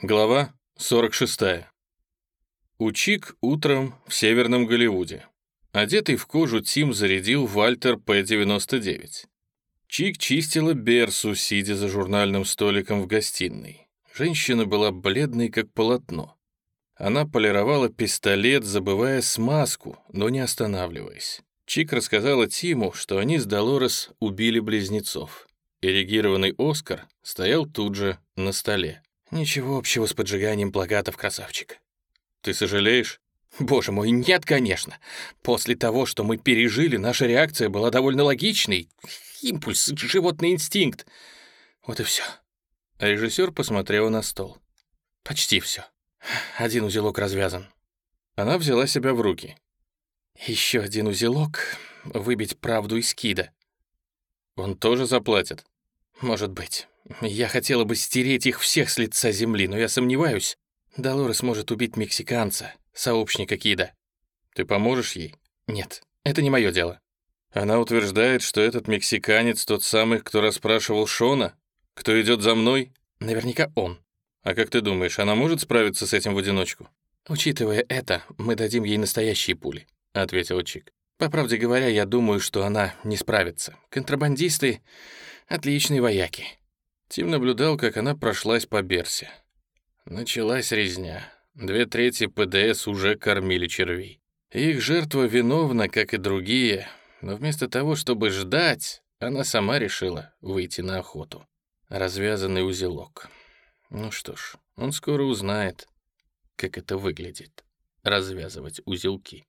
Глава 46. Учик утром в Северном Голливуде. Одетый в кожу Тим зарядил Вальтер П-99. Чик чистила берсу, сидя за журнальным столиком в гостиной. Женщина была бледной, как полотно. Она полировала пистолет, забывая смазку, но не останавливаясь. Чик рассказала Тиму, что они с Долорес убили близнецов. Эрегированный Оскар стоял тут же на столе. Ничего общего с поджиганием плакатов, красавчик. Ты сожалеешь? Боже мой, нет, конечно. После того, что мы пережили, наша реакция была довольно логичной. Импульс, животный инстинкт. Вот и все. режиссер посмотрел на стол. Почти все. Один узелок развязан. Она взяла себя в руки. Еще один узелок. Выбить правду из кида. Он тоже заплатит? Может быть. Я хотела бы стереть их всех с лица земли, но я сомневаюсь. Долорес может убить мексиканца, сообщника Кида. Ты поможешь ей? Нет, это не мое дело. Она утверждает, что этот мексиканец тот самый, кто расспрашивал Шона? Кто идет за мной? Наверняка он. А как ты думаешь, она может справиться с этим в одиночку? Учитывая это, мы дадим ей настоящие пули, ответил Чик. По правде говоря, я думаю, что она не справится. Контрабандисты — отличные вояки. Тим наблюдал, как она прошлась по Берсе. Началась резня. Две трети ПДС уже кормили червей. Их жертва виновна, как и другие, но вместо того, чтобы ждать, она сама решила выйти на охоту. Развязанный узелок. Ну что ж, он скоро узнает, как это выглядит — развязывать узелки.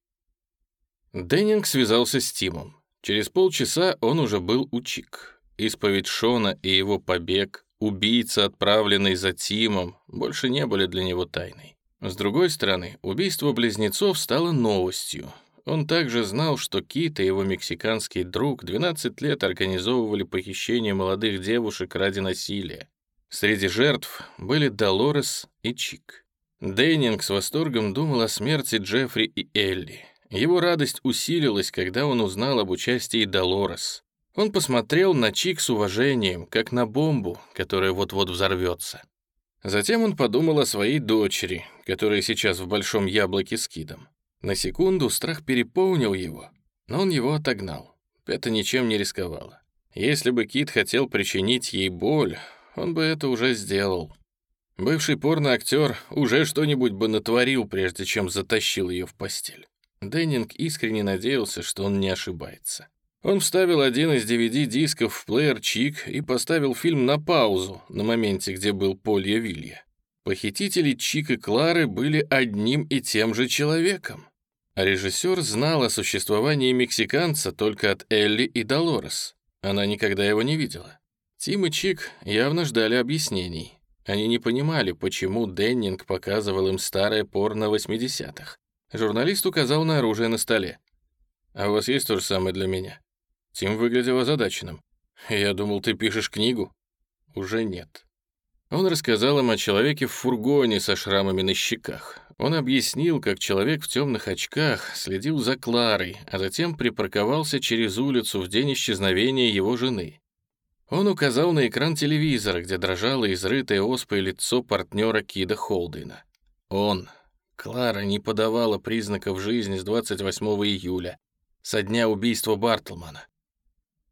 Деннинг связался с Тимом. Через полчаса он уже был у Чик. Исповедь Шона и его побег, убийца, отправленный за Тимом, больше не были для него тайной. С другой стороны, убийство близнецов стало новостью. Он также знал, что Кит и его мексиканский друг 12 лет организовывали похищение молодых девушек ради насилия. Среди жертв были Долорес и Чик. Дейнинг с восторгом думал о смерти Джеффри и Элли. Его радость усилилась, когда он узнал об участии Долорес. Он посмотрел на Чик с уважением, как на бомбу, которая вот-вот взорвется. Затем он подумал о своей дочери, которая сейчас в большом яблоке с кидом. На секунду страх переполнил его, но он его отогнал. Это ничем не рисковало. Если бы Кит хотел причинить ей боль, он бы это уже сделал. Бывший порноактер уже что-нибудь бы натворил, прежде чем затащил ее в постель. Деннинг искренне надеялся, что он не ошибается. Он вставил один из DVD-дисков в плеер Чик и поставил фильм на паузу на моменте, где был Полья Вилья. Похитители Чик и Клары были одним и тем же человеком. А режиссер знал о существовании мексиканца только от Элли и Долорес. Она никогда его не видела. Тим и Чик явно ждали объяснений. Они не понимали, почему Деннинг показывал им старое порно 80-х. Журналист указал на оружие на столе. «А у вас есть то же самое для меня?» Тим выглядел озадаченным. «Я думал, ты пишешь книгу?» «Уже нет». Он рассказал им о человеке в фургоне со шрамами на щеках. Он объяснил, как человек в темных очках следил за Кларой, а затем припарковался через улицу в день исчезновения его жены. Он указал на экран телевизора, где дрожало изрытое оспой лицо партнера Кида Холдейна. Он, Клара, не подавала признаков жизни с 28 июля, со дня убийства Бартлмана.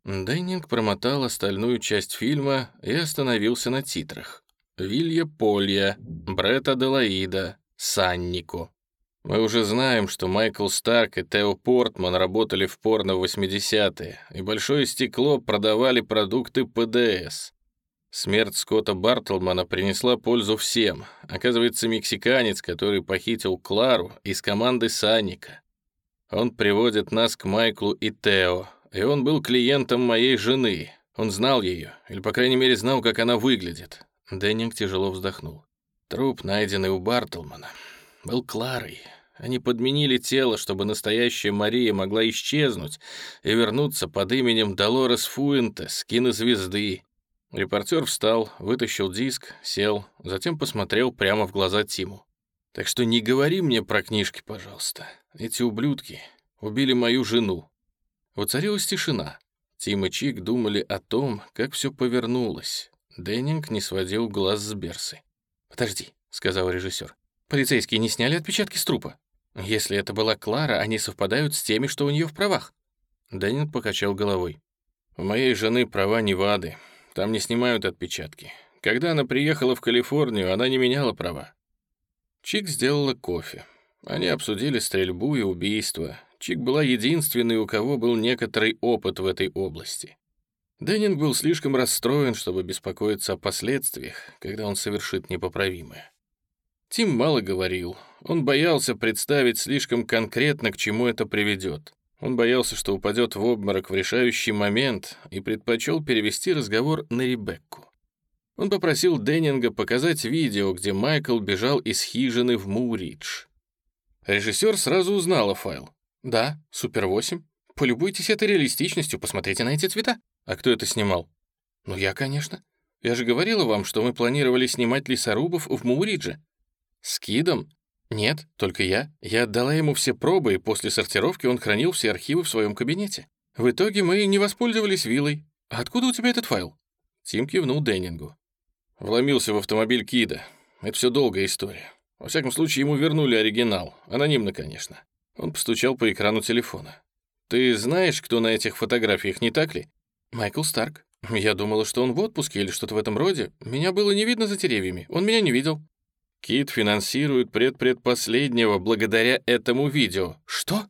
Деннинг промотал остальную часть фильма и остановился на титрах. Вилья Полья, Бретт Аделаида, Саннико. Мы уже знаем, что Майкл Старк и Тео Портман работали в порно в 80-е, и Большое стекло продавали продукты ПДС. Смерть Скотта Бартлмана принесла пользу всем. Оказывается, мексиканец, который похитил Клару из команды Санника. Он приводит нас к Майклу и Тео, и он был клиентом моей жены. Он знал ее, или, по крайней мере, знал, как она выглядит. Деннинг тяжело вздохнул. Труп, найденный у Бартлмана, был Кларой. Они подменили тело, чтобы настоящая Мария могла исчезнуть и вернуться под именем Долорес Фуэнтес, кинозвезды. Репортер встал, вытащил диск, сел, затем посмотрел прямо в глаза Тиму. «Так что не говори мне про книжки, пожалуйста. Эти ублюдки убили мою жену. Воцарилась тишина. Тим и Чик думали о том, как все повернулось. Деннинг не сводил глаз с Берсы. «Подожди, — сказал режиссер. «Полицейские не сняли отпечатки с трупа. Если это была Клара, они совпадают с теми, что у нее в правах». Дэнин покачал головой. «У моей жены права Невады. Там не снимают отпечатки. Когда она приехала в Калифорнию, она не меняла права». Чик сделала кофе. Они обсудили стрельбу и убийство. Чик была единственной, у кого был некоторый опыт в этой области. Деннинг был слишком расстроен, чтобы беспокоиться о последствиях, когда он совершит непоправимое. Тим мало говорил. Он боялся представить слишком конкретно, к чему это приведет. Он боялся, что упадет в обморок в решающий момент и предпочел перевести разговор на Ребекку. Он попросил Деннинга показать видео, где Майкл бежал из хижины в Муридж. Режиссер сразу узнала файл. «Да, Супер 8. Полюбуйтесь этой реалистичностью, посмотрите на эти цвета». «А кто это снимал?» «Ну, я, конечно. Я же говорила вам, что мы планировали снимать лесорубов в Муридже». «С Кидом?» «Нет, только я. Я отдала ему все пробы, и после сортировки он хранил все архивы в своем кабинете. В итоге мы не воспользовались виллой. А откуда у тебя этот файл?» Тим кивнул Деннингу. Вломился в автомобиль Кида. Это все долгая история. Во всяком случае, ему вернули оригинал. Анонимно, конечно. Он постучал по экрану телефона. «Ты знаешь, кто на этих фотографиях, не так ли?» «Майкл Старк. Я думала, что он в отпуске или что-то в этом роде. Меня было не видно за деревьями. Он меня не видел». Кит финансирует предпредпоследнего благодаря этому видео. Что?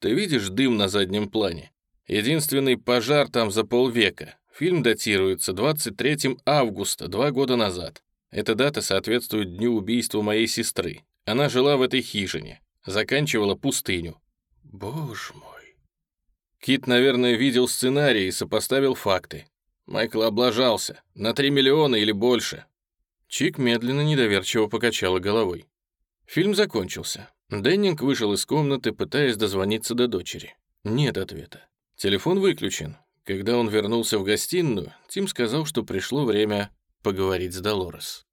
Ты видишь дым на заднем плане? Единственный пожар там за полвека. Фильм датируется 23 августа, два года назад. Эта дата соответствует дню убийства моей сестры. Она жила в этой хижине, заканчивала пустыню. Боже мой. Кит, наверное, видел сценарий и сопоставил факты. Майкл облажался. На 3 миллиона или больше. Чик медленно, недоверчиво покачала головой. Фильм закончился. Деннинг вышел из комнаты, пытаясь дозвониться до дочери. Нет ответа. Телефон выключен. Когда он вернулся в гостиную, Тим сказал, что пришло время поговорить с Долорес.